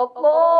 الله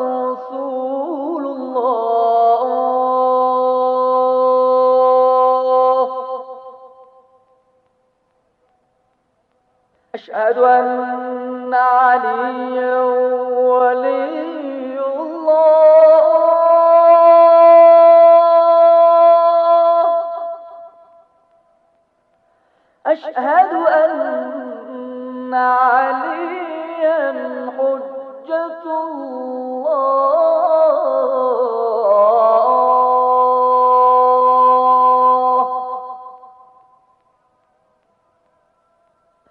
أشهد أن عليا ولي الله. أشهد أن عليا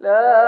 لا